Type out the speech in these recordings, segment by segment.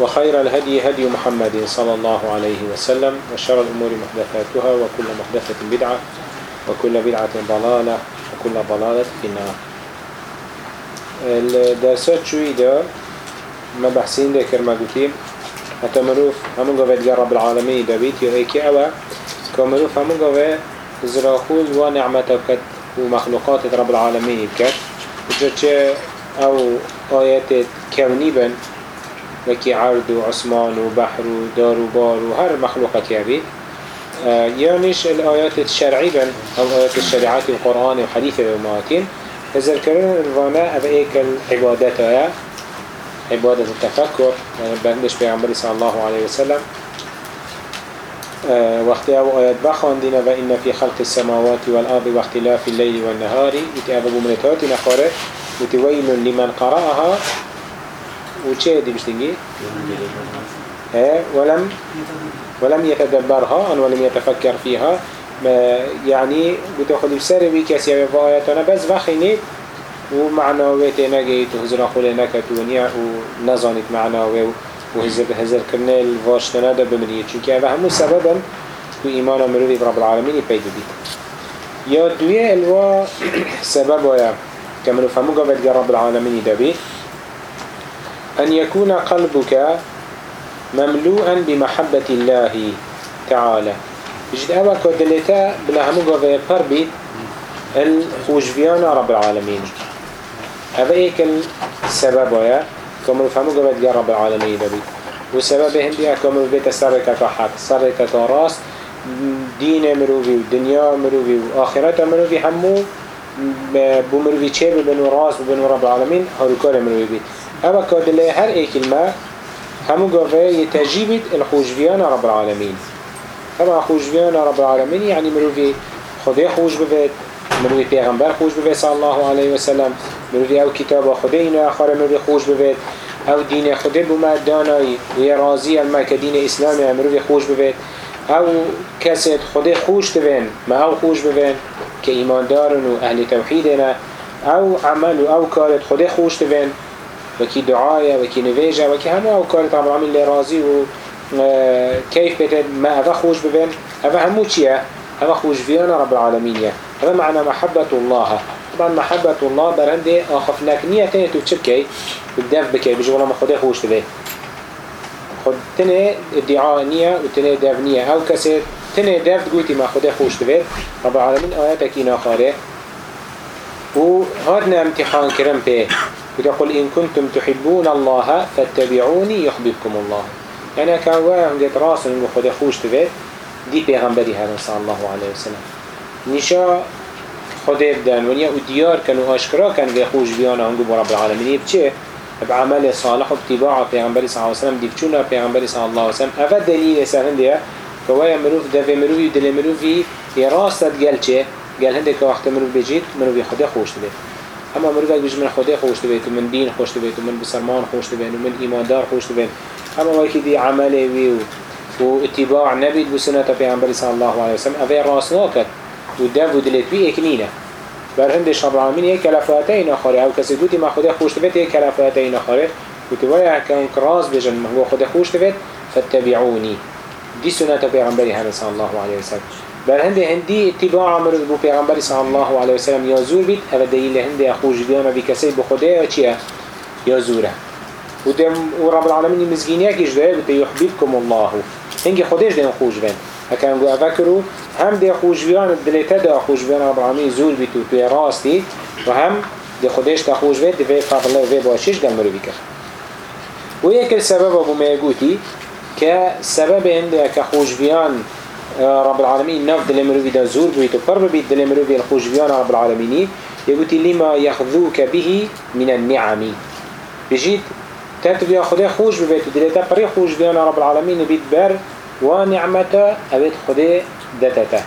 وخير الهدي هدي محمد صلى الله عليه وسلم وشر الأمور محدثاتها وكل محدثة بدعة وكل بدعة ضلالة وكل ضلالة في النار. الدرسات شوي ده ما بحسين ده كرما قلتين حتى مروف همون قوة رب العالمين ده بيت يأيكي أوا كمروف همون قوة زراخول ونعمتك ومخلوقات رب العالمين بكت وجدش أو آيات كوني بن. وكي عرض وعثمان وبحر ودار وبار وهر مخلوقات يبي آه يانش الآيات الشرعية أو آيات الشريعات القرآن وحديث الأماتين إذا الكرون الفانا أبقيك العبادات هي عبادة التفكر. يعني بندش بيعمر صلى الله عليه وسلم. آه واختلاف آيات بخوان دينا وإن في خلق السماوات والأرض واختلاف الليل والنهار. يتأبقوا منتهات نخارة وتويل لمن قرأها. وچه دي بشتنجي ولم ولم يتدبرها أن ولم يتفكر فيها. يعني بتاخد بسر بي كسي آياتنا بس وخينيت ومعناويت نجيت وهزر أخول نكت ونيا ونظانت معناوي وهزر هزر كرنا الواشتنا دا بمرية چونك هذا همو سببا كو إيمان مروي برب العالمين يبيد بيت يا دوية الوا سبب ويا كما نفهمو قبل رب العالمين دبي أن يكون قلبك مملوءا بمحبة الله تعالى. جد أولا كودلتا بلا همو قوة بربي الخوشبيان رب العالمين. هذا إيك السبب ويا كما نفهمو قوة رب العالمين دبي والسبب هندي كما بيت سرك كحق سرك كراس دين مروفي ودنيا مروفي وآخرة مروفي همو بمروفي چه ببنو راس ببنو رب العالمين هارو كار مروفي بيت. اما كادله هر اي كلمة همو قوة يتجيبت الخوشبيان رب العالمين. اما خوشبيان رب العالمين يعني مروفي خده خوش ببت مروفي پیغمبر خوش ببت صلى الله عليه وسلم مروفي أو كتاب خده اینو اخار مروفي خوش ببت أو دين خده بما داناي ويا رازي الما كدين اسلامي مروفي خوش ببت أو كسد خده خوش تبين ما أو خوش ببين كإيمان دارن و أهل توحيدنا أو عمل أو كارت خده خوش تبين وكي دعاية وكي نفيجة وكي أو كارت رب العالمين اللي راضي و كيف بتد ما هذا خوش ببين هذا همو چيه هذا خوش فينا رب العالمين هذا معنى محبة الله. طبعا محبة الله برنده آخف لك نية تانية تشبكي بالدف بكي بيجي والله ما خده خوش تبين خد تنه ادعاء نية وتنه دف نية أو كسي تنه دف تقولتي ما خده خوش تبين رب العالمين آياتك إنا خاره وهذا امتحان كرم به وتقول إن كنتم تحبون الله فاتبعوني يحببكم الله. يعني كان واهم جت راس إنه خد خوش تبت دي بيغمبري هذا صلى الله عليه وسلم. نشا خد بدن ونيا وديار كانوا أشكرا كان في خوش بيانا هنجو برب العالمين بچه بعمل صالح واتباع بيغمبري صلى الله عليه وسلم دي بچونا بيغمبري صلى الله عليه وسلم. أفا دليل سهل دي كوايا مروف دفع مروفي ودل مروفي يراست قال چه؟ قال هندك وقت مروف بيجيت مروفي خد خوش تبت اما مرد بيج من خدا خوش تبيت ومن دين خوش تبيت ومن بسرمان خوش تبيت ومن إيمان دار خوش تبيت اما وقت دي عمله وي واتباع نبي بسنة پیغمبر صلى الله عليه وسلم اوه راسناكت ودف ودلت بي اكنينه بر هندش رب العالمين هيك كلفاتين آخره. أو كسي دوتي ما خدا خوش تبيت هيك كلفاتين آخره. وتوايا كان كراس بجن ما خدا خوش تبيت فاتبعوني دي سنة پیغمبر صلى الله عليه وسلم. بل هندي هندي اتباع أمر بو پیغمبر صلى الله عليه وسلم يا زور بيت هذا دليل هندي اخوج بيانا بكسي بخده يا چيه يا زوره. ورب العالمين مزجينيا كيش ده بده يحببكم الله. هنجي خدش ده خوش بين هكذا نقول أفكروا هم ده خوش بيان الدلتا ده خوش بيان رب العالمين زول بيتو توي راستي وهم ده خدش ده خوش بيت ده في فضل الله في باشيش قال مرو بيكر ويك السبب أبو ما يقولي كسبب عنده كخوش بيان رب العالمين نف دل مروي دا زور بيتو قرب بيت دل مروي الخوش بيان رب العالمين. يقول لما يخذوك به من النعم. بجيت تاتو بيا خده خوش ببيتو دلتا بري خوش بيان رب العالمين بيت بر ونعمته أبيت خده دتته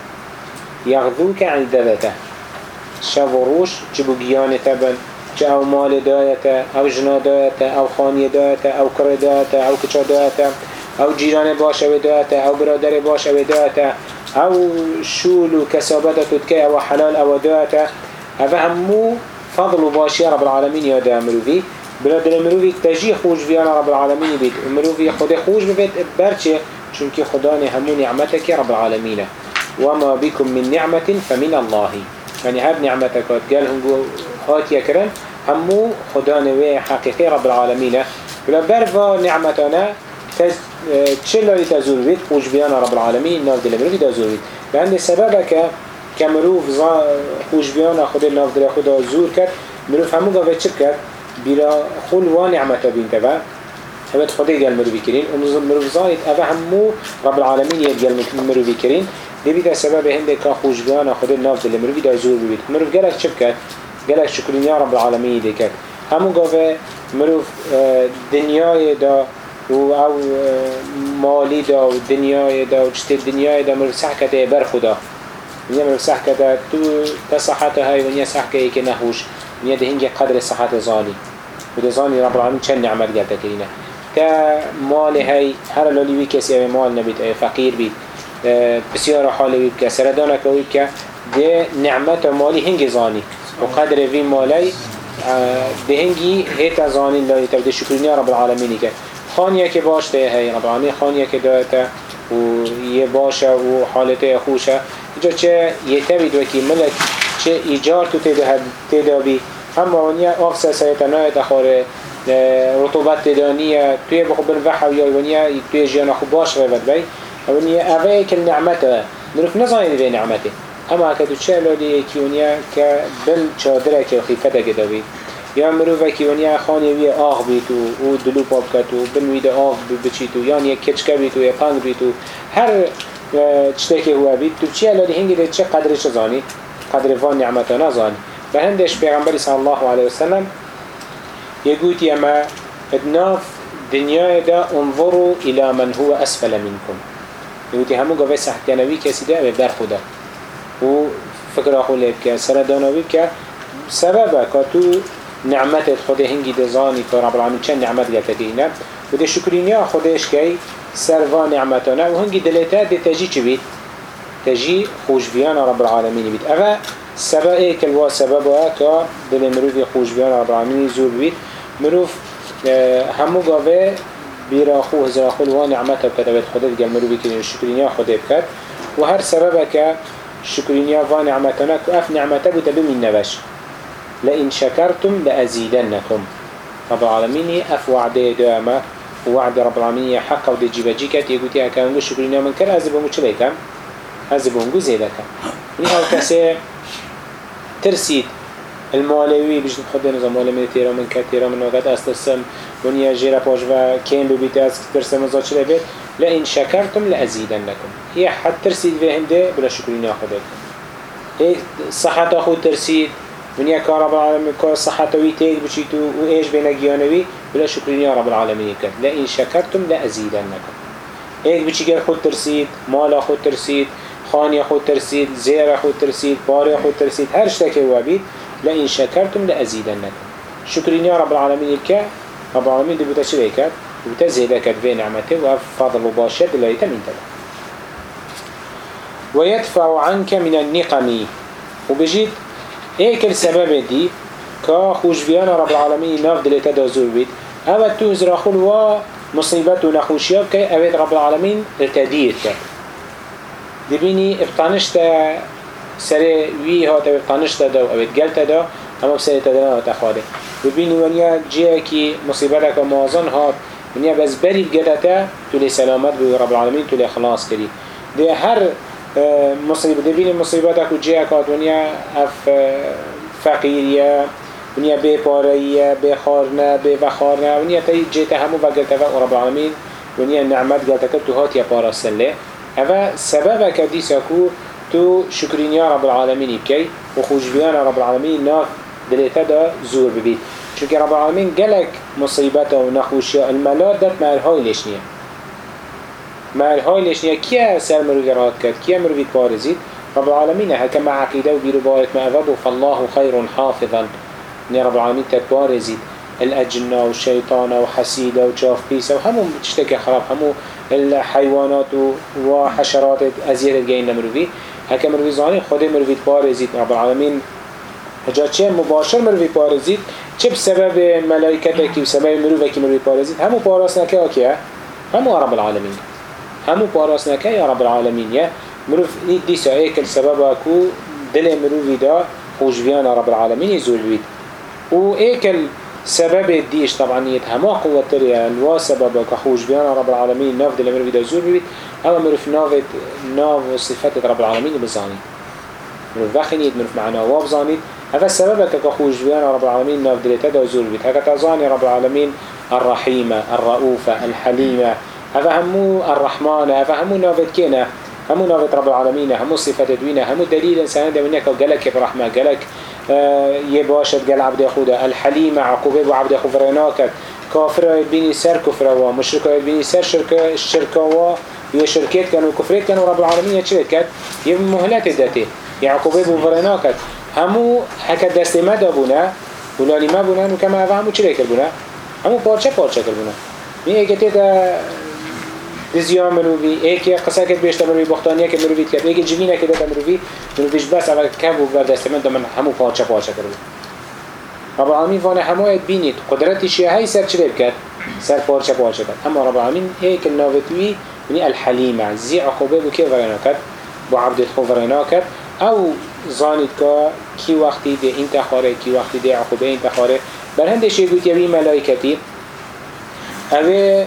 يغذوك عن دتته شفروش جبو جيانة تبن أو مال دايته أو جنا دايته أو خاني دايته أو كر دايته أو كچا دايته أو جيران باش أو دايته أو برادر باش أو دايته أو شول و كسابته تدكي أو حلال أو دايته هذا همو فضل باشي رب العالمين يا دا مروفي بلاد المروفي تجي خوش بيانا رب العالمين بيت المروفي خده خوش ببيت برچه چونك خداني همو نعمتك رب العالمين وما بكم من نعمة فمن الله. يعني هاب نعمتك قال هنقو هات يكرن همو خداني حقيقي رب العالمين بلا برفا نعمتنا چلایی تزور بید؟ خوش بیان رب العالمین ناف دل مروفی تزور به هنده سبب که که مروف خوش بیان خود ناف دل خدا زور کرد مروف همون گاوه چپ کرد؟ بیرا خول و نعمتا بین که هبت خدای گل مروفی کرین. و مروف زاید اوه همو رب العالمین یک گل مروفی کرین. دبیده سبب هنده که خوش بیان خود ناف دل مروفی تزور بید. مروف گلک چپ کرد گلک شکرین یا رب العالمین دیکرد همون گاوه مروف دنیای دا و او مالی دا و دنیای دا و چت دنیای دا مروف سحکت بر خدا. ونیا مروف سحکت تو تصحت های ونیا ای که نهوش. ونیا ده هنگی قدر صحت زانی. و ده زانی رب العالمین چند نعمت گرده کرینه تا مال هی هر لالی وی کسی او مال نبید فقیر بید. بسیار حالی بید که سردانه که بید که ده نعمت مالی هنگی زانی. و قدر وی مالی ده هنگی هیت زانی لالی تبده شکرینی رب العالمینی که خانیه که باش ده هی رب العالمین خانیه که دایته و یه باشه و حالته خوشه. اینجا چه یه تبید وکی ملک چه ایجار تو تیدا بی اما ونیا سایتا نایت اخاره رطوبت تدانیه. توی بخو بن وحو یا ونیا توی جیان خو باش روید بی. ونیا اوه کل نعمته. نروف نزاین به نعمته. اما که تو چه لالی که ونیا که بن چادره که خیفته گده بید یا مروفه که ونیا خانی وی آغ بیتو و دلو پاپ کتو بن وید آغ بچیتو یا یک کچکه بیتو یا پنگ بیتو هر چته که هو بید تو چه لالی هنگی ده چه قدرش زانی؟ قدر وان نعمته نزانی. به هندش پیغمبری صلی الله علیه وسلم يقول يما ادناف دنيا دا انظروا إلى من هو أسفل منكم يقول همو قوة سحتانوي كسي دا ببر خدا و فكرة خليب كا سردانوي كا سببا نعمت خدا هنگی دزانی تو رب العالمین. چند نعمت گفته دینه و ده شکرینیا خودش که سروا نعمتانه. و هنگی دلیتا ده تجی چی بید؟ تجی خوشبیان رب العالمین بید. اوه سببه سبب سببه که دل مروف خوشبیان رب العالمین زور بید. مروف همو گاوه بیرا خو هزرا خو و نعمت بکده بید خدا گل مروفی که شکرینیا خدا بکت و هر سبب که شکرینیا و نعمتانه که اف نعمت ها بود لئن شكرتم لأزيدنكم. رب العالمين أف وعده دائما وعد رب العالمين حقا ودي جيبا جيكت يقول تيها كان شكرينيا من كر أزبهم چليكم أزبهم قزيلكم يعني هاو كسي ترسيد المالوي بيجن خد نظام مال تيرا من كتيرا من وقت أسترسم ونيا جيرا باش و كين ببيت از ترسم زاد شده بيت. لئن شكرتم لأزيدنكم. هي حد ترسيد في هنده بلا شكرين ياخدك هي صحة خود ترسيد ونيا كارب العالمين كار صحة وي تيك بشيتو وإيش بين جيانوي بلا شكرين يا رب العالمين كد لئن شكرتم لأزيدنكم هيك بشي خود ترسيد مال خود ترسيد خاني خود ترسيد زير خود ترسيد باري خود ترسيد هر شتك هو بيت لئن شكرتم لأزيدنكم شكرين يا رب العالمين الكا رب العالمين دي بتا شريكات بتا زيدكت في نعمته وفضل مباشر لا يتمين تبع ويدفع عنك من النقم. وبجيت ايك السبب دي كا خوش بيانا رب العالمين ناف دلتا دازور بيت. أوه توزر اخول و مصيبت و نخوشياب كي أوه رب العالمين ارتدير كي دبيني ابطانشت سر وی هات أو تانش داده و اوید گل تدا أما بسر تدران هات اخواده ببینی ونیا جیه کی مصیبت که مازن هات ونیا بس برید گدتا تو لی سلامت بی رب العالمین تو لی خلاص کری ده هر ببینی مصیبت که جیه کات ونیا اف پاریه بی خارنة بی وخارنه ونیا تا جیتا همو و رب العالمین ونیا نعمت گرتا تو هات یا پاراستن لی هذا سبب كديسا كو تو شكرين يا رب العالمين بكي وخوش بيان رب العالمين ناف دليتا دا زور ببيت. چونك رب العالمين قلق مصيبته ونخوشيا الملاد دات مال هاي ليشنيا مال هاي ليشنيا كيا سر مروفي رات كد كيا مروفي بارزيد رب العالمين هكا مع عقيدة وبيرو بارك ما أذبه فالله خير حافظا. ني رب العالمين تتبارزيد الأجنة والشيطان وحسيدة وشاف بيسة وهمو تشتكي خراب همو الحيوانات وحشرات أزيادة جاين لمروفي هكا مروفي زاني خود مروفي بارزيد رب العالمين هجا مباشر مروفي بارزيد چه بسبب ملائكتك وسبب مروفك مروفي بارزيد همو باراس نكا وكيا همو رب العالمين همو باراس نكا يا رب العالمين يا مروف دي سايك السبب اكو دل مروفي دا خوشبيان رب العالمين يزول بيت و ايكل سبب ديش طبعا يتهما قوة تريا الوا سبب كخوش بيان رب العالمين ناف دل أمر في زور بيت اما مرف نافت ناف وصفات رب العالمين بزاني مرف بخنيت مرف معنا وابزانيت هذا السبب كخوش بيان رب العالمين ناف دل تدا زور بيت هكا تزاني رب العالمين الرحيمة الرؤوفة الحليمة هذا همو الرحمن هذا همو نافت كينا همو نافت رب العالمين همو صفات دوينة همو دليل انسان ده منك قالك برحمة قالك یه باشد گل عبد خدا الحلیم عقوبه و عبد خود فرناکت کافر بینی سر کفر و مشرک بینی سر شرک شرک و و کفرت کن و رب یه مهلت داته یه عقوبه بو فرناکت همو حکت دست ما دابونه ولالی ما بونه و کما همو چه کرد همو پارچه پارچه کرد بونه می اگه دزیان مروی ایک قصه کد بیشتر مروی بختانیه که مروی کرد ایک جوینه که داده مروی مرویش بس اول کم بود بر دست من من همو پاچه پاچه کرد رب العالمین وانه اید بینید قدرتی شیعه های سر چه کرد سر پاچه پاچه کرد اما رب العالمین ایک الناوتوی منی الحلیمه زی عقوبه بو که ورنا کرد بو عبدت خو ورنا کرد او زانید که کی وقتی ده این تخاره کی وقتی ده عقوبه این تخاره بر هندش یگوت یوی ملائکتی اوه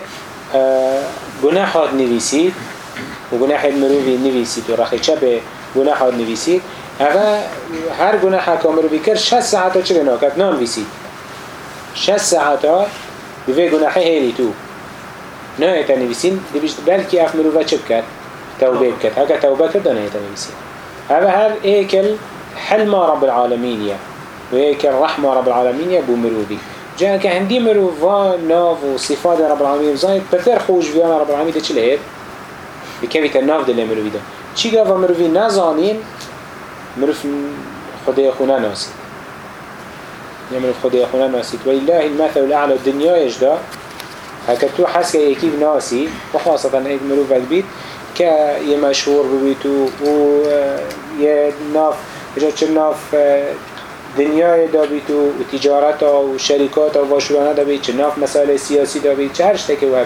گناهات نویسید و گناه مروری نویسید و رخیچه به گناهات نویسید. اگه هر گناه که مروری کرد 6 ساعت ها چرا نام نانویسید 6 ساعت ها به گناه هیلی تو. نه ایتا نویسین بلکی اف مروری چه بکرد؟ توبه بكت هكا توبه كده نهي تنبسي هذا هر ایکل حلم رب العالمين يا ایکل رحم رب العالمين يا مروری. جا که هندی مرو و ناف و صفات رب العالمین زاید پتر خوش بیان رب العالمین ده چی لهید؟ بکوی تا ناف دل مرو بیده چی گا و مروی نزانین مرو خدای خونه ناسید یا مرو خدای خونه ناسید الله المثل الأعلى الدنیا اجدا هکا تو حس که یکی بناسی و خاصتا اید مرو ود بید که یه مشهور ببید و یه ناف اجا چه ناف دنیای دابیت و تجارت و شرکات و واشورانه دابیت چه ناف مسائل سیاسی دابیت چه هر شتک و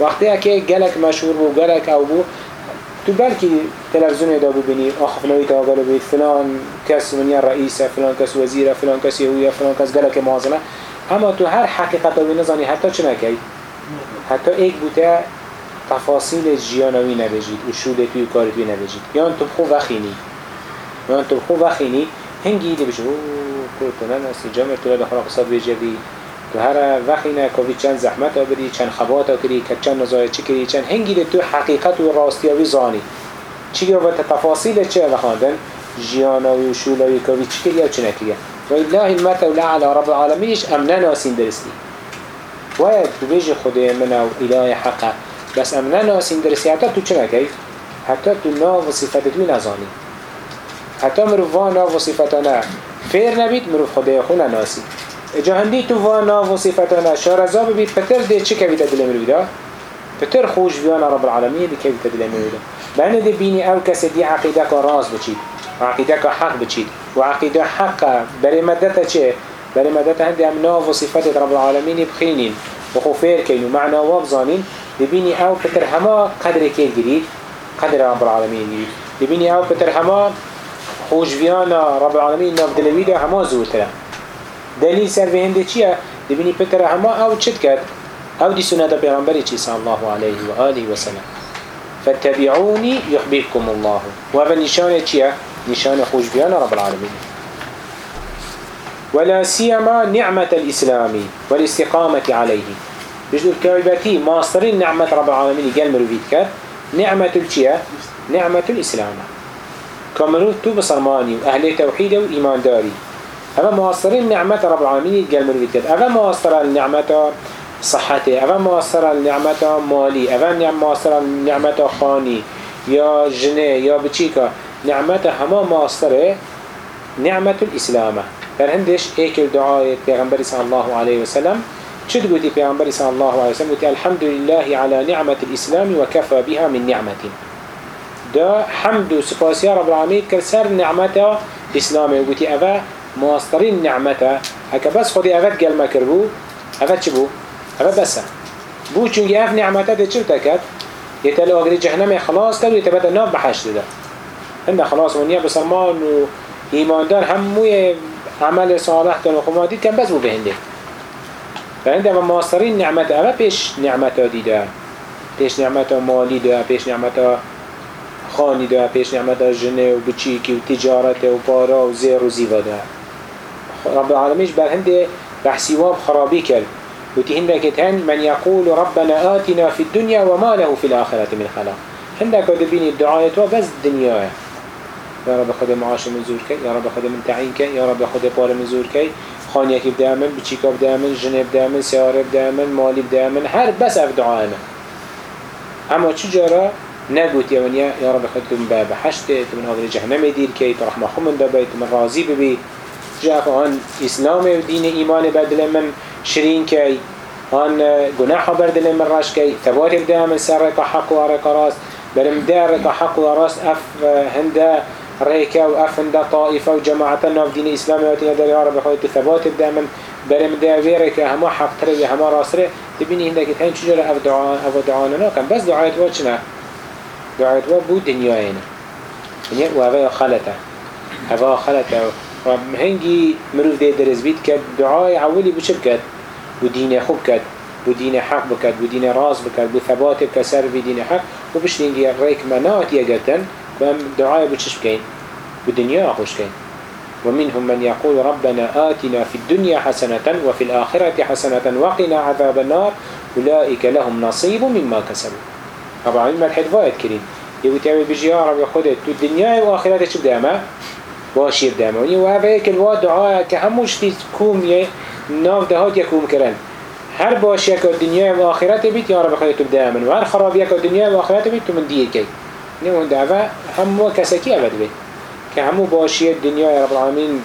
وقتی که گلک مشهور بو گلک او بو تو بلکی تلویزیون دا ببینی آخفنوی تا قالو بید فلان کس منیا رئیسه فلان کس وزیره فلان کس یهویه فلان کس گلک معظمه اما تو هر حقیقت رو نزانی حتی چه نکی حتی ایک بوده تفاصیل جیانوی نبجید شوده توی کاری توی نبجید. یا تو خو وخینی یا تو خو وخینی هنگی دی بشه تو نه نسی جامر تو دخل قصاد بیجی تو هر وقتی نه کوی چند زحمت آبری چند خبات آکری که چند نزای چی کری چند هنگی دی تو حقیقت و راستیاوی زانی. چی و تفاصیل چه بخواندن جیاناوی و شولاوی کوی چی کری یا چی و الله المثل الاعلى رب العالمینش ام ناسین درستی. باید تو بیجی خدای من و اله حقه بس ام ناسین درستی. حتی تو چه نکی؟ حتی تو ناو و صفت توی نزانی. حتی مروف وانا و صفتانا فیر نبید مروف خدای خونه ناسی جا هندی تو وانا و صفتانا شارزا ببید پتر ده چه کویده دل مرویده پتر خوش بیان رب العالمین دی کویده دل مرویده بانه دی بینی او کس دی عقیده که راز بچید عقیده که حق بچید. و عقیده حق برای مدت چه؟ برای مدت هندی امنا و صفت رب العالمین بخینین. و خوفیر کین و معنا و بزانین ببینی او پتر همه قدر که گرید قدر رب العالمین گرید ببینی او پتر همه خوشبیانا رب العالمین ناف دلویده همه زورتره دلیل سر به هنده چیه؟ دبینی پتر همه أو چت کرد؟ أو دي سنة پیغمبری چی صلى الله عليه وآله وسلم فاتبعوني يحببكم الله. وهذا نشانة چيا؟ نشانة خوش بيانا رب العالمين ولا سيما نعمة الإسلام والاستقامة عليه بجدو الكويبتي ماسترين نعمة رب العالمين قال مروفيت كر نعمة الچيا؟ نعمة الإسلام. كمروف تو بصرماني وأهل توحيد وإيمان داري. هذا ماسترين نعمة رب العالمين قال مروفيت كر هذا ماستر النعمة صحته اول مواصر النعمت مالی اول مواصر النعمت خانی یا جنة یا بچیکا نعمت همه مواصره نعمت الإسلام. در هندش ایک الدعاء پیغمبر صلی الله علیه وسلم. چه قلتي پیغمبر صلی الله علیه وسلم؟ الحمد لله على نعمة الإسلام وكفى بها من نعمة ده حمد و سپاسی رب العالمین کر سر نعمت اسلامه و گوتی اوه ماسترین نعمتا هکا بس خودی اوه گل مکر بو اوه چی بو؟ اوه بسه بو چونگی اوه نعمتا ده چی بتکد؟ يتلو أجر جهنم خلاص تلو يتبدل نار بحشد ده هن خلاص ونيا بسلمان و إيمان دار عمل صالح تم وقمادي كان بس بو بهنده فهنده وماصرين ماسترین أبا بيش نعمة دي ده بيش نعمة مالي ده بيش نعمة خاني ده پیش نعمته جنه و بچيكي و تجارته و بارا و زير و زيوه ده رب العالمين بر هنده بحسيواب خرابي كرد وتي هندك هن من يقول ربنا آتنا في الدنيا وما له في الآخرة من خلاق. هندك دبيني الدعاية بس الدنيا يا رب خد معاش من زور كي يا رب خد من تعين كي يا رب خد بار من زور كي خانيك بدا من بچيكا بدا من جنب بدا من سيارة بدا من مالي بدا من هر بس اف دعانا اما چجارا؟ نقول يا ونيا يا رب خدتم بحشتي تمن هذا جهنم يدير كي ترحم خمن ببي تمن راضي ببي جاء عن إسلام ودين إيمان بدل من شرين كي عن جناح بدل من رش كي تبارك ده من سرق حق ورق راس بلم دارق حق وراس أف هندا ريكا وأف هندا طائفة وجماعتنا في دين إسلام وتنا دار يا رب خدت ثبات دائما بلم دارك هما حق تري هما راسره تبيني هندا كتير شجرة أف دعاء أف دعاء بس دعاء وجهنا واتشنا دعاء بو دنيا هنا دنيا وهذا خلته هذا خلته هنجي مروف دي درز بيت كد دعاء عولي بشبكت ودين خوب كد ودين حق بكد ودين راس بكد وثبات كسر في دين حق وبشتينجي الريك منات يقتن بام دعاء بتشش بكين ودنيا خوش كين ومنهم من يقول ربنا آتنا في الدنيا حسنة وفي الآخرة حسنة وقنا عذاب النار. أولئك لهم نصيب مما كسبوا. طبعا ما الحد فايد كريم يقول تعمل بيجي يا رب ياخد الدنيا وآخرته شو بدأما باشي بدأما وهذا هيك الواد دعاء كهموش تكوم ناف دهات يكوم كرن. هر باش يك الدنيا والآخرة بيت يا رب خليتو بدا من وهر خراب يك الدنيا والآخرة بيت من دير كي. نمو دعوة همو كسكي أبد بي كهمو باشي الدنيا يا رب العالمين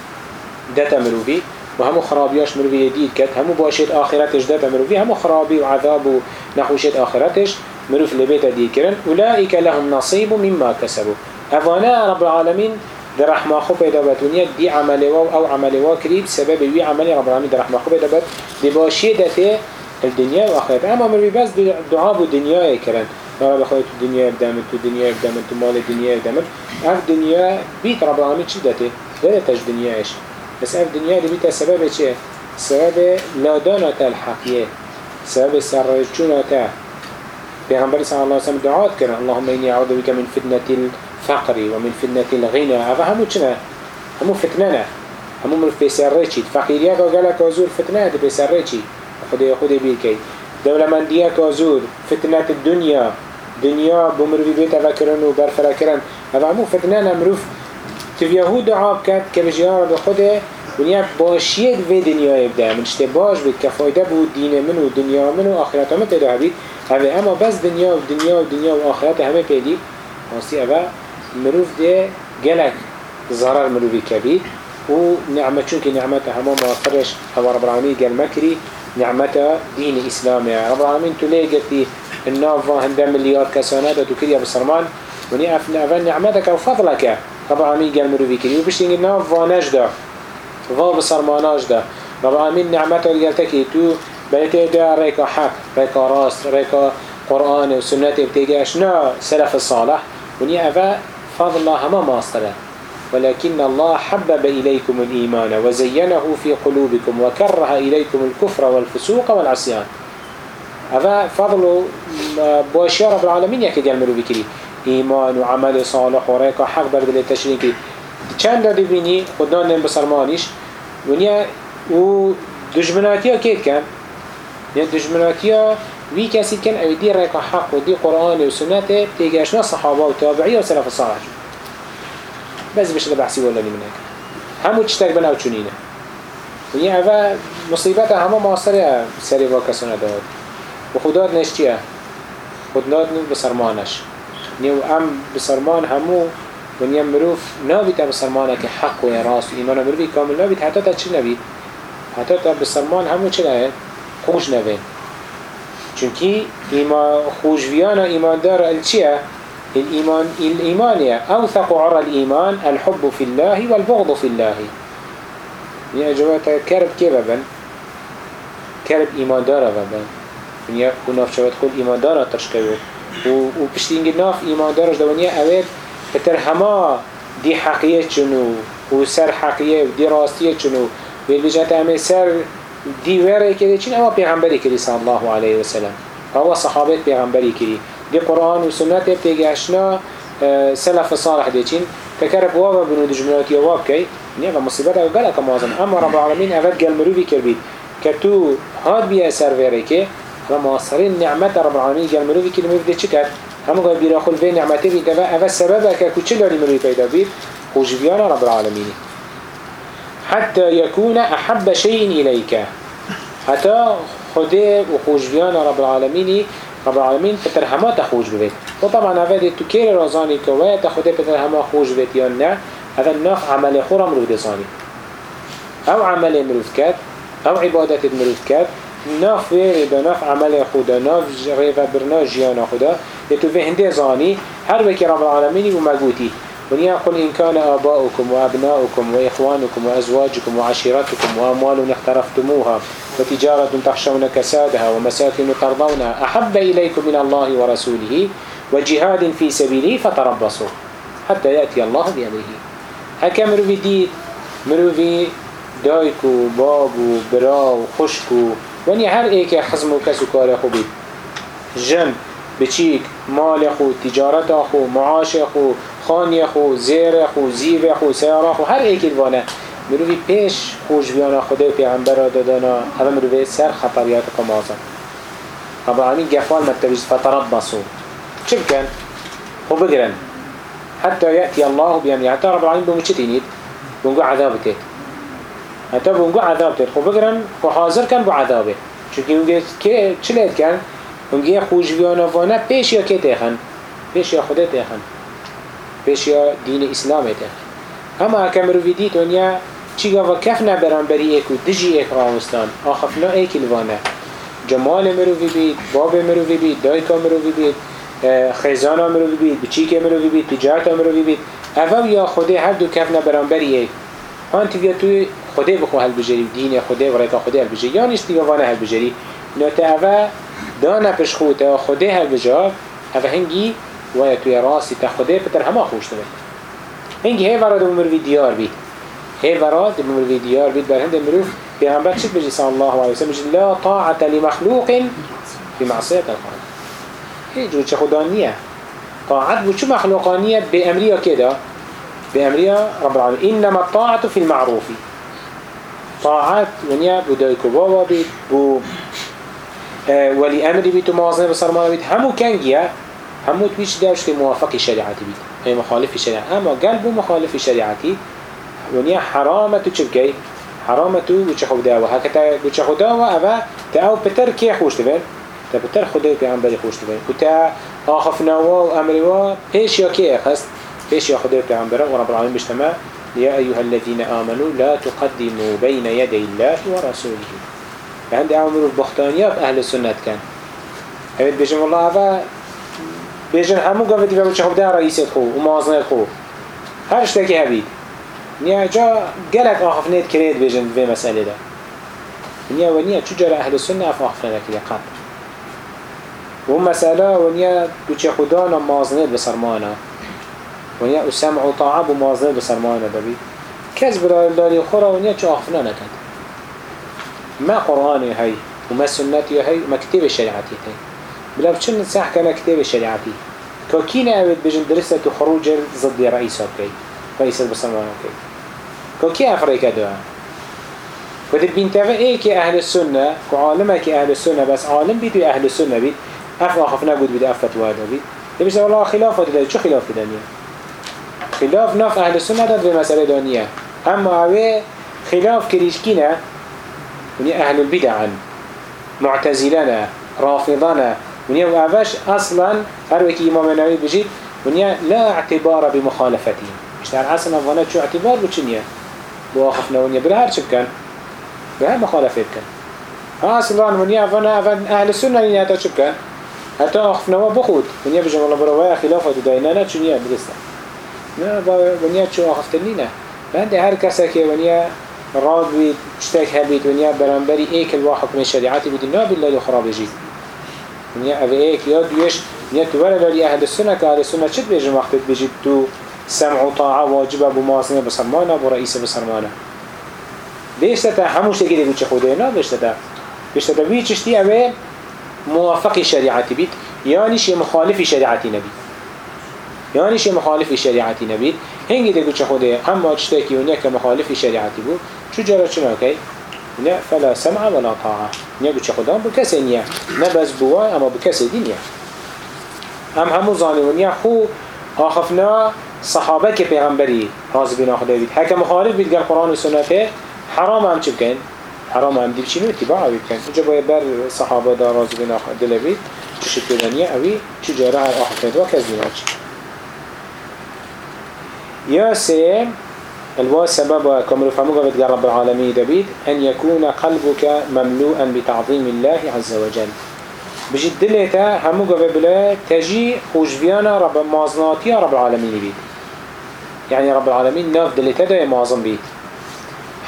دتا مروفي وهمو خرابياش مروفي يديد كت همو باشي آخرتش دتا مروفي همو خرابي وعذاب ونحوشت آخرتش. مروف لبيت دير كرن. أولئك لهم نصيب مما كسبوا. أفانا رب العالمين در رحمة خو پیدا بتونیه دی عمل و أو عمل و کرید. سبب وی عمل رب العالمین در رحمة خو پیدا بت دی باشی دته الدنيا وآخرت اما مروی بس دعا بو دنیا کرن. رب العالمین تو دنیا بدمن تو دنیا بدمن تو مال دنیا بدمن اف دنیا بیت رب العالمین چی دته داره تج دنیاش بس اف دنیا دی بیت سبب چه سبب لادانات الحقیه. سبب سرچونات پیغمبر صلی الله علیه و سلم دعات کرد اللهم اینی اعوذ بک من فتنة الفقر ومن فتنة الغنى. هذا همو چنا همو فتنة همو من في سرچي فقيريك وقالك وزور فتنة في سرچي خدي خدي بيكي دولة من ديك وزور فتنة الدنيا دنيا بمروي بيت فكرن وبرفركرن هذا همو فتنة نمروف تبيهو دعاب كات كبجيان بخده ونیا باشیت و دنیا يبدأ من اشته باش بید که فایده بود دین من و دنیا من و آخرت همه تدا بید أما بس دنیا و دنیا و دنیا و آخرت همه پیدید هاستی اوه مروف ده جلك ضرر مروفي كبير ونعمة شنك نعمة هما مواصرش هو رب العالمين قال مكري نعمة دين إسلامي رب العالمين تلاقي الناف هندا مليار كسانات وتكريا بسرمان وني أفن نعمتك وفضلك رب العالمين قال مروفي كري وبشتين الناف نجدا. فا بسرماناش ده رب العالمين نعمته قال تكي تو بيتي ده ريكا حق ريكا راس ريكا قرآن وسنة بتيجي نا سلف الصالح وني أفا فضل الله هما ماستره. ولكن الله حبب إليكم الإيمان وزينه في قلوبكم وكره إليكم الكفر والفسوق والعصيان هذا فضل باشي رب العالمين يكيد يعملوا بكري إيمان وعمل صالح وريكا حق برد للتشرين كري چند دادی بینی خدا نم بسرمانیش. ونیا و دجمناتیا کید کن؟ یا دجمناتیا وی کسی کن او دی ریکا حق و دی قرآن و سنت تیگشنا صحابه و تابعی و سلف صالح. بس بشت بحثی ولا منك همو تشتاق بنا وچونينه ونیا اوه مصیبت همه ماستر سری واکسونه داد. و خداد نشتیه خداد نو بسرمانش نیو ام بسرمان همو ونیا مروف نابید بسرمانه که حق و راست و ایمان مروفی کامل نابید حتی تا چی نبید حتی تا بسرمان همو چی نبید خوش نبید چونکی ایمان خوشویان ایمان دار الچیه الإيمان الإيمان أوثق عرى الإيمان الحب في الله والبغض في الله. يعني جوات كرب كيف بن كرب إيمان دارا بن يعني وناف شوات خل إيمان دارا ترشكوه وبشتين ناف إيمان دارا جدوانيا أويد بتر هما دي حقية شنو وسر حقية ودي راستية شنو بالبجات أمي سر دیواره کری چین اما پیغمبری کردی صلی الله علیه و سلم؟ هوا صحابت پیغمبری کری دی قرآن و سنت بتگشنا سلف صالح دی چین. فكرب واب بنود جملات يواب كي و مصیبت او بلک موازن اما رب العالمين مروی کر مروي که تو هاد بيا سيرفيريك فمواصلين نعمت رب العالمين جل دی چی کرد؟ همو شكر بیرا خلوه نعمتی خل و اوید سبب اکا کچی كتشل مروی پیدا بید. خوش بيانا رب العالمینی. حتى يكون أحب شيء إليك. حتى خده وخوشبيانا رب العالمين رب العالمين بتر هما تخوش ببيت وطبعا هذا تو كير رازاني كوا تخده بتر هما خوش ببيت يا نه هذا الناف عمل خورا مروف دزاني أو عمل مروف كات أو عبادة مروف كات. ناف ويري دا ناف عمل خدا ناف ريفا برنا جيانا خدا يتو في هنده زاني. هر وكي رب العالمين ومقوتي ونيا قل إن كان آباؤكم وأبناؤكم وإخوانكم وأزواجكم وعشيرتكم وأموال اقترفتموها وتجارة تخشون كسادها ومساكن ترضونها أحب إليكم من الله ورسوله وجهاد في سبيله فتربصوا حتى يأتي الله بأمره. هكا مروفي ديت مروفي دايكو بابو براو خشكو وني هر ايك خزمو كسو كار خو بيت جن بچيك مال خو تجارت خو معاش خو خاني خو زير خو زيب خو سيارة خو هر ايك الوانه مروی پیش خوش بیان خدا و پیغمبر را دادانا همه مروی سر خطریات قمازن رب العالمین گفال متبیز فتربصو چه بکن؟ خب بگرن حتى يأتي الله بيمني حتى رب العالمين بمو چه تینید؟ بونگو عذاب تید حتى بونگو عذاب تید خب بگرن و حاضر کن بو عذابه چونکه اونگه چلید کن؟ اونگه خوش بیان وانه پیش یا که تیخن؟ پیش یا خدا تیخن پیش یا دین اسلام تیخن اما اکمرو ویدیت ونیا چی گاوا کف نبران بری ایکو دجی ایک راوستان آخفنا ایک الوانه. جمال مروی بید باب مروی بید دایکا مروی بید خیزانا مروی بید بچیک مروی بید تجارت مروی بید اوه یا خوده هر دو کف نبران بری ایک. هان تیویا توی خوده بخو هل بجری دین خوده و ریکا خوده هل بجری. یا نیست دیگه وانه هل بجری. نوتا اوه دانا پش خود تا خوده هل بجار اوه هنگی و توی راستی تخده پتر همه خوش نبید هنگی هی وارد مروی ویدیار بید هی وارد مروی ویدیار بید بر هند مروف پیغمبر چید بجی صلی الله علیه وسلم لا طاعت لمخلوق بی معصیت الخالق هی جو خدا نیه طاعت بو مخلوقانیه به امریا که دا به امریا رب العالمین. انما طاعت فی المعروفی طاعت ونیا بو دایکو بابا بید بو ولی امری بید و معظم بسرمانه بید همو کنگیه همو تويش داوش موافق شريعتي بيت هي مخالف شريعة أما قلبه مخالف شريعتي تو چه بکی؟ حرامه تو خود داوا بچه خود داوا تا أو پتر کی خوش تبین؟ تا پتر خود پیغمبری خوش تبین و تا آخف نوا و امری و پیش یا کی اخست؟ پیش یا خود پیغمبره و رب العالمین بجتمع يا أيها الذين آمنوا لا تقدموا بين يدي الله ورسوله عند أمر البختانيات أهل السنة كان هبت بيجن والله هذا بیشن همو گفتی و چه خبده رئیست خو و مازنه خو هر شتکی هبید نیا جا گله آخف نیت کرد بیشن به مسئله ده نیا و نیا چه جرا اهل سنت اف آخف نکرید قط و مسئله و نیا دو دوچه خدانا مازنه بسرمانه و نیا سمع و طاعب و مازنه بسرمانه ببید کس برای داری خورا و نیا چه آخف نکند. ما قرآن هی وما سنتي هي وما كتاب الشريعة هي هاي بلا بچن صح كان كتاب الشريعتي كوكين أبد بجن درسة خروج ضد رئيس كي رئيس البصرمان كي كوكي أفريكا دوها ودي بنتفا إيه كي أهل السنة كعالمة كي أهل السنة بس عالم بيتو أهل السنة بيت أفا خفنا قد بيت أفت وهذا بيت يبس والله خلافة ده شو خلاف دنيا خلاف ناف أهل السنة ده في مسألة دنيا أما هو خلاف كريشكينا وني أهل البدع معتزلنا رافضنا وني وأفش أصلا هروكي إمام النووي بجيت وني لا اعتبار بمخالفتهم مش تعرف أصلا ظنت شو اعتبار بتشنيا بواقفنا وني بلا هرش كان بلا مخالفة كان أصلا وني أفنا أفن أهل السنة وني هتا شو كان هتا أخفنا وبخود وني بجم الله بروايا خلافة داينانا شنيا برسنا نا وني شو أخفتنينا بعد هر كسا وني راد بيت اشتاك هبيت ونيا برانبري إيك الواحد من شريعتي بدي ناب الله يخرب یعنی او ایک یا دویش نیا تو ولی ولی اهل سنه که اهل سنه چید بیشتر وقتی بیجید تو سمع و طاعه واجبه بماسنه بسرمانه رئیس بسرمانه بیشتر تا هموش تا گیده چه خوده نه بیشتر تا بیشتر تا بیچشتی اوه موافق شریعتی بید یعنی شی مخالف شریعتی نبید یعنی شی مخالف شریعتی نبید هنگی دیگو چه خوده اما چشتی که اونیا که مخالف شریعتی بود چو جرا چنه که نه فلا سمع ولا طاعه نیا بچه خدا بو کسی نیا نه بس بوا اما بو کسی دی نیا هم همو زانی ونیا خو آخفنا صحابه که پیغمبری راز بینا خدا بید. هکه مخالف بید گر قرآن و سنته حرام هم چه بکن؟ حرام هم دیب چینو اتباع بکن. اجا باید بر صحابه دا راز بینا خدا بید. چه شکلانیه اوی چه جاره آخفنا دوا کز بینا چی؟ يا سي الوا سبب كما رفهموا قبل رب العالمين دبيت أن يكون قلبك مملوءا بتعظيم الله عز وجل. بجد دلتا همو بلا تجي خوشبيانا رب مازناتي رب العالمين بيت. يعني رب العالمين ناف دلتا دا معظم بيت.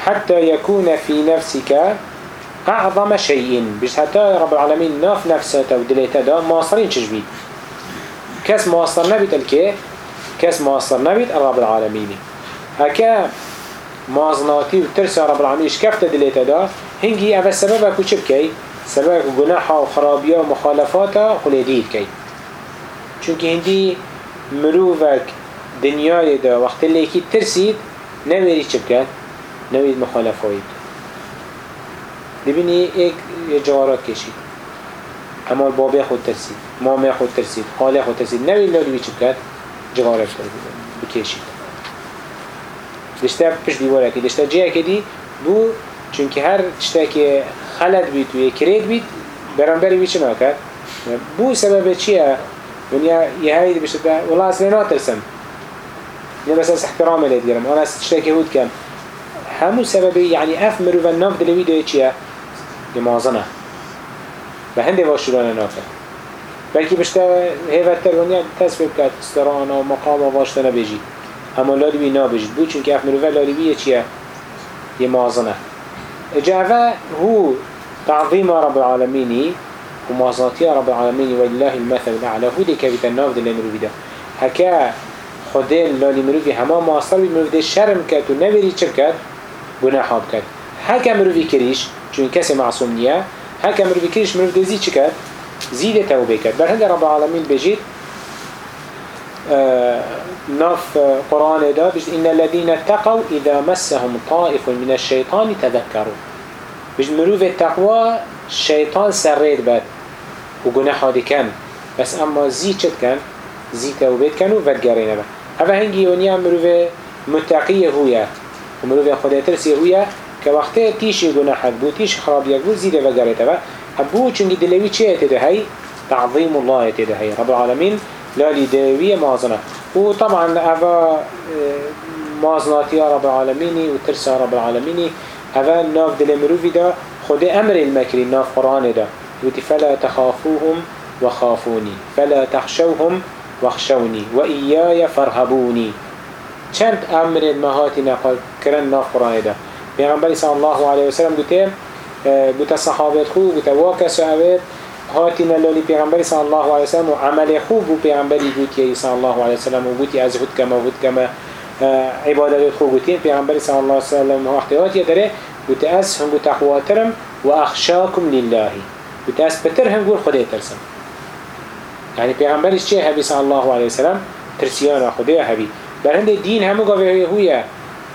حتى يكون في نفسك أعظم شيء. بجد حتى رب العالمين ناف نفسه ودلتا دا ماصرين بيت. كاس ماصر نبيت الكي؟ كاس مواصل نبيت رب العالمين اکا مازناتی و ترس رب العالمین کفت دلیت دا هنگی اوه سبب اکو چه بکی؟ سبب اکو گناح و خرابی و مخالفات خلیدید کی چونکه هندی مروفک دنیای دا وقتی لیکی ترسید نویری چه بکن؟ نوید مخالفایید دبینی ایک جوارات کشید اما بابه خود ترسید مامه خود ترسید خاله خود ترسید نوید لولی چه بکن؟ جوارات کرد بکشید دشتا پشت دیواره که دشتا جه کدی بو چونکه هر دشتا که خلط بید و کرید بید برانبری بی چه ناکد بو سبب چیه؟ ونیا یه هایی بشت والله اصلا ناترسم. نه بس از احترام لید گرم انا دشتا که هود کم همو سبب يعني اف مروفا ناف دلوی دوی چیه؟ لمازنه به هنده واشورانه نافه. بلکه بشته هیوتر ونیا تصفیب کرد استران و مقام و واشته نبیجید اما لاریبی نابجد بود چون که افمروه لاریبی چیه؟ یه مازنه جعفه هو تعظیم رب العالمینی و مازناتی رب العالمینی و الله المثل الاعلا هو دی که بیتن ناف دل مروی ده هکه خده لالی مروی همه ماصل بی مروی شرم کرد و نبری چه کرد؟ گناحاب کرد هکه مروی کریش چون کسی معصوم نیه هکه مروی کریش مروی زی چه کرد؟ زیده توبه کرد بر هنده رب العالمین بجید آه نف قرآن دا بجد إن الذين اتقوا إذا مسهم طائف من الشيطان تذكروا. بجد مروف التقوى الشيطان سريد بد وقناح هذه كان. بس أما زي چد كان؟ زي توبه كان وفدقرين بد هذا هنجي ونيا مروف متقية هويا ومروف خدا ترسي هويا كوقت تيش قناحك بو تيش خرابيك بو زيد فدقرين بد هبو چونك دلوي چه يتدهي تعظيم الله يتدهي رب العالمين لا لدوية مازنة. وطبعا أفا مازناتي رب العالمين وترسى رب العالمين أفا ناف دل مروفي دا خد أمر المكري ناف قرآن دا. يقول فلا تخافوهم وخافوني فلا تخشوهم واخشوني وإياي فارهبوني چند أمر المهاتي نقل كرن ناف قرآن دا. بيغنبالي صلى الله عليه وسلم قلت بوتا صحابت خو بوتا واكا سعبت هاتین لالی پیغمبری صلی الله علیه وسلم و عمل خوب و پیغمبری گوتی صلی الله علیه وسلم و بودی از خود کما بود کما عبادت خوب بودی پیغمبری صلی الله علیه وسلم وقتی داره بودی از هنگو تقواترم و اخشاکم لله. بودی از پتر هنگو خدا ترسم. یعنی پیغمبرش چه هبی صلی الله علیه وسلم ترسیان خدا هبی برند دین همه گاوه هویه.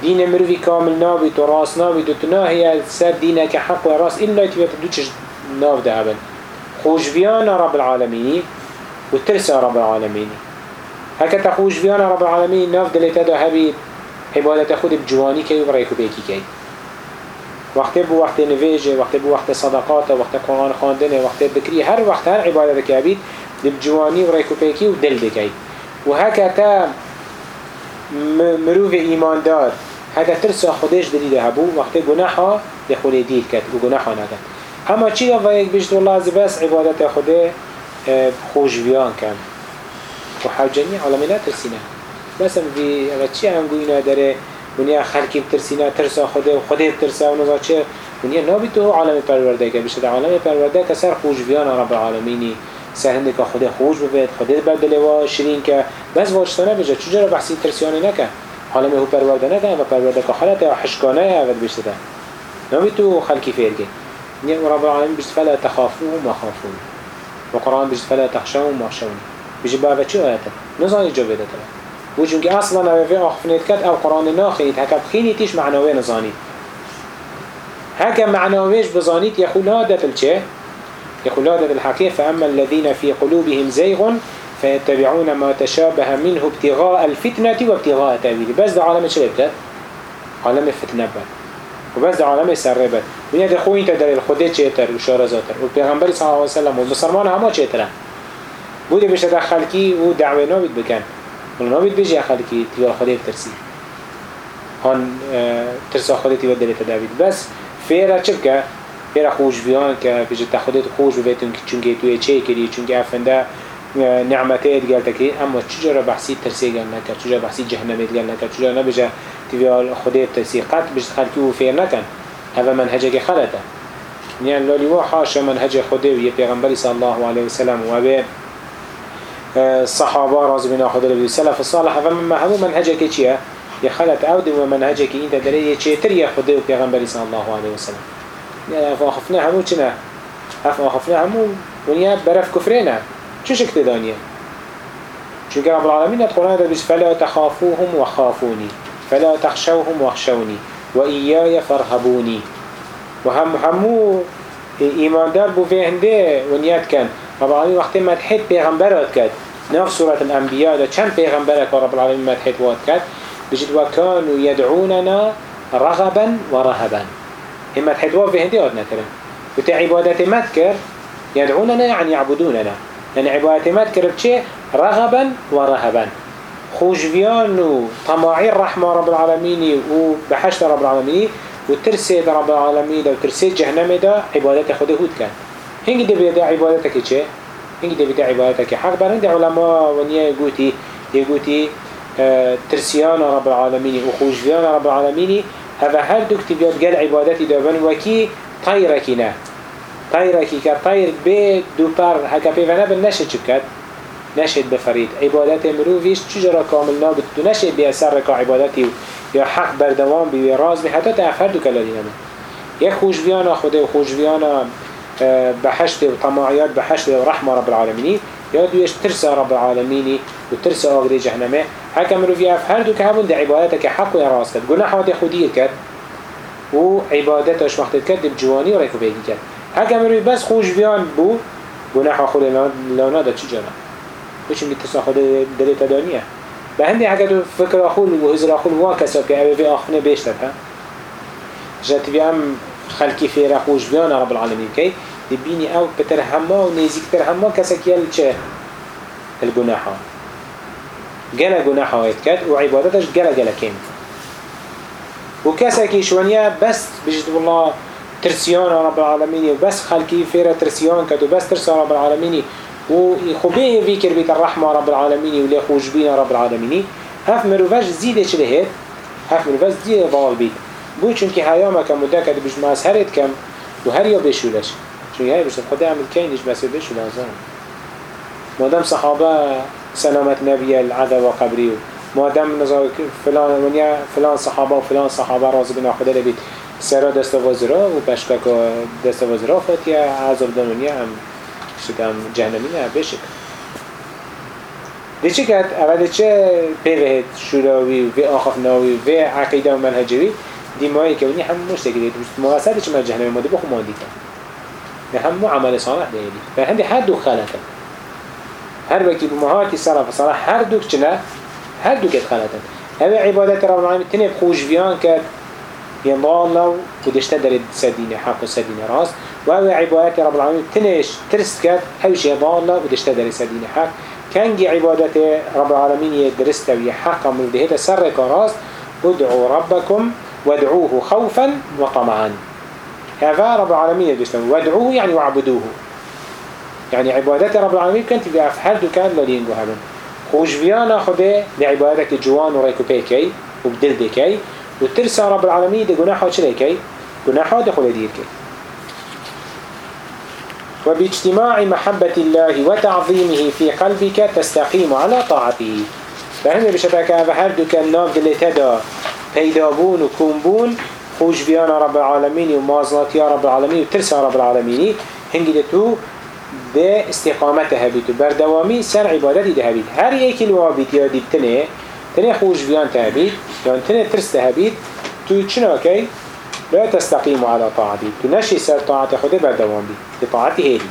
دين مروفي كامل نابي تراس نابي تتناهي سر که حق و راست این إلا تبقى تدوش ناف دهبن خوشبيانا رب العالمين وترسى رب العالمين. هكذا خوشبيانا رب العالمين ناف دلتا ده هبي عبادت خود بجواني كي وبريكو بيكي كي وقت بو وقت نفيجة وقت بو وقت صدقات وقت قرآن خاندنه وقت بكري هر وقت هر عبادت كابيد بجواني وريكو بيكي ودل بكي. وهكذا مروف ایمان دار. هكذا ترسى خودش دلیل هبو وقت گناحا دخول دید کد و گناحا اما چی و یک بجد الله از بس عبادت خوده خوش بیان کن. و حوجنی عالمی نترسینه بس هم في اما چی گوینا داره؟ ونیا خلقی ترسینه ترسا خوده و خوده ترسا و نزا چه؟ ونیا نابی تو عالم پرورده که بشد عالم پرورده که سر خوش بیان رب العالمینی. سر هنده که خوده خوش ببید خوده بدله و شرین که بس واجتانه بجه چجا بحثی ترسیانه نکن؟ عالم هو پرورده نکن و پرورده که حالت حشکانه اول بشده نابی تو خلقی فیرگه رب العالمين بيجد فلا تخافوهم وخافون وقرآن بيجد فلا تخشوهم وخشون بيجد بابا چه آياته؟ نظاني جوابه ده تبا وچونك أصلا اوه في آخفنيت كد أو قرآن ناخيت هكا بخينيتيش معنوه نظاني هكا معنوهش بظانيت يقول هذا الچه يقول هذا الحقيقة. فأما الذين في قلوبهم زيغ فيتبعون ما تشابه منه ابتغاء الفتنة وابتغاء تأويله بس ده عالم شربت. عالم الفتنة بقى. وبس ده عالم سربت. بینید در خوی تا دلیل خودی چه تر و شارزاتر و پیغمبر صلی الله علیه وسلم و مسلمان همه چه ترن. بوده بشه در خلکی و دعوه نابید بکن. ولی نابید بجه خلکی تیوال خوده ترسی هان ترسا خوده تیوال دلیل تدابید بس فیره چه بکه؟ فیره خوش بیان که بجه تا خودت خوش ببیتون چونکه توی چه کری چونکه افنده نعمته ادگل تکی اما چجورا بحثی ترسی گل نکرد؟ چجورا بحثی جهنم ادگل نکرد؟ چجورا نبجه تیوال خوده ترسی قط بجه خلکی و فیر نکن. هذا منهجك خلته يعني لولي وحاش منهج خدي ويا پیغمبر صلى الله عليه وسلم وابي الصحابة راضي بنا خدي لبي السلف الصالح هذا ما هو منهجك چيه يا خلت أود ومنهجك أنت دري چيتر يا خدي وبيغمبر صلى الله عليه وسلم يا فاخفنا همو چنا اف اخفنا همو ونيا برف كفرنا شو شكت دانية چونك رب العالمين القرآن ده بس فلا تخافوهم وخافوني فلا تخشوهم واخشوني وإياي فارهبوني. وهم همو إيمان دار بو في هنده ونيات كان. رب العالمين وقت ما تحيط بيغمبرات كد نفس سورة الأنبياء ده كم بيغمبرك رب العالمين ما تحيط وات كد بجد وكانوا يدعوننا رغبا ورهبا إما تحيط وات في هنده ودنا كرم وتع عبادة مذكر يدعوننا يعني يعبدوننا يعني عبادة مذكر بشي رغبا ورهبا خوشبيان و طماعي الرحمة رب العالمين و بحشت رب العالمين و ترسي رب العالمين و ترسي جهنم دا عبادت خود هود كان هنگي دي بيدا عبادتك چه؟ هنگي دي بيدا عبادتك حق برند علماء ونيا يقوتي يقوتي آه ترسيان رب العالمين و خوشبيان رب العالمين هذا هل دوك تبياد قال عبادتي دابن وكي طيركنا طيركي كطير بي دو بار هكا بيفانا بالنشد شكات نشد بفرید. عبادت مروفیش چجرا کامل نابد تو نشد بیا سر رکا عبادتی و یا حق بردوام بی راز بی. حتی تأخر دو کلادی نمه یک خوشویانا خود و خوشویانا بحشت و طماعیات بحشت و رحم رب العالمینی. یا دویش ترس رب العالمینی و ترس آقده جهنمه. حکا مروفی اف هر دو که همون ده عبادت که حق و راز کرد. گناحات خودی کرد. و عبادتش وقت کرد جوانی و ریکو بیگی کرد. حکا مروفی بس خوشویان بو گناح خود لونا دا چجانا بچه می تسا خود دلی تدانیه به هندی اگه تو فکر آخول و هزر آخول وا کسا که اوه آخنه بیشتر ها جات بیم خلقی فیره خوش بیان رب العالمین. دی بینی أو بتر هما و نیزیکتر هما کسا کیل چه؟ الگناه ها گله گناه ها کد و عبادتش گله گله کم و کسا که شونیه بس بجد والله ترسيان رب العالمين وبس خلقي فيرا ترسيان كد وبس ترسى رب العالمين و خوبه ویکر بیکر رحمه رب العالمینی و لی خوش رب العالمینی. هف مروفش زیده چه لهید هف مروفش زیده ضال بید. بو چونکه هیامه که مده بیش بجمع کم و هر یا بشولش چونکه هی بشتن خدا عمل کینش بس بشول ازم مادم صحابه سلامت نبی العذا و قبری و مادم فلان منیا فلان صحابه و فلان صحابه راز بنا خدا لبید. سرا دست وزرا و پشتک دست وزرا فاتیه عزب دنیا هم شدم جهنمی نه بشک دی چی کرد؟ اول چه پیوهد شوراوی و آخف ناوی و عقیده و منهجوی؟ دی مایی که ونی همون مشته کرد ما اصلا چه من جهنمی ماده بخو ماندی کن به همون عمل صالح دیدی به هندی هر دو خلطه هر وقتی بمهاتی صرف صلاح هر دو چنه هر دو کت خلطه اوه عبادت رب العالمین تنه خوش بیان کرد يضالوا ودشتا درد سدين حق سدين راس وهو عبادات رب العالمين. تنش ترست كات هوش يضالوا ودشتا درد سدين حق. كان جي عبادات رب العالمين يدرست ويحق من ده سر راس ادعوا ربكم وادعوه خوفا وطمعا هذا رب العالمين يدرست وادعوه يعني وعبدوه يعني عبادات رب العالمين كانت في أفحال دكان للينجو هذا خوش بيانا خده لعبادات جوان وريكو بيكي وبدل بيكي وترسى رب العالمين دي جناحه چلي كي جناحه دخل دير كي وباجتماع محبة الله وتعظيمه في قلبك تستقيم على طاعته. فهم بشبك هذا هر دو كان ناف دل تدا بيدابون وكومبون خوش بيانا رب العالمين ومازلات يا رب العالمين وترسى رب العالمين هنجي تو ده استقامته هبيت بردوامي سر عبادتي ده هبيت هر ايكي الوابيت يا ديبتنه تنه خوش بيان تهبيت يعني تنه ترس تهبيت تو چنا كي لا تستقيم على طاعتي. تو نشي سر طاعت خده بردوان بي لطاعتي هيدي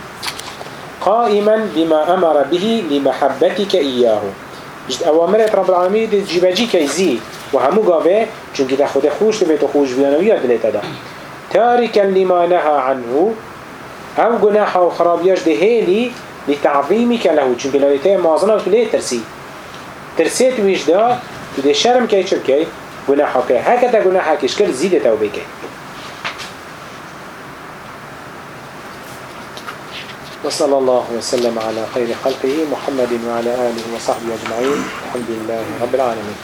قائما بما أمر به لمحبتك إياه. جد أوامرت رب العالمين دي جيباجي كيزي وهمو قابه چونك دا خده خوش تبيت خوش بيان وياد ليتا دا تاركا لما نهى عنه أو جناح وخرابياش ده هيلي لتعظيمك له. چونك يتاي معظنا وتليه ترسي. ترسيت ويش دا تدي شرم كي چل كي گناحا كي هكذا گناحا كيش كل زيادة توبه كي وصلى الله وسلم على خير خلقه محمد وعلى آله وصحبه أجمعين الحمد لله رب العالمين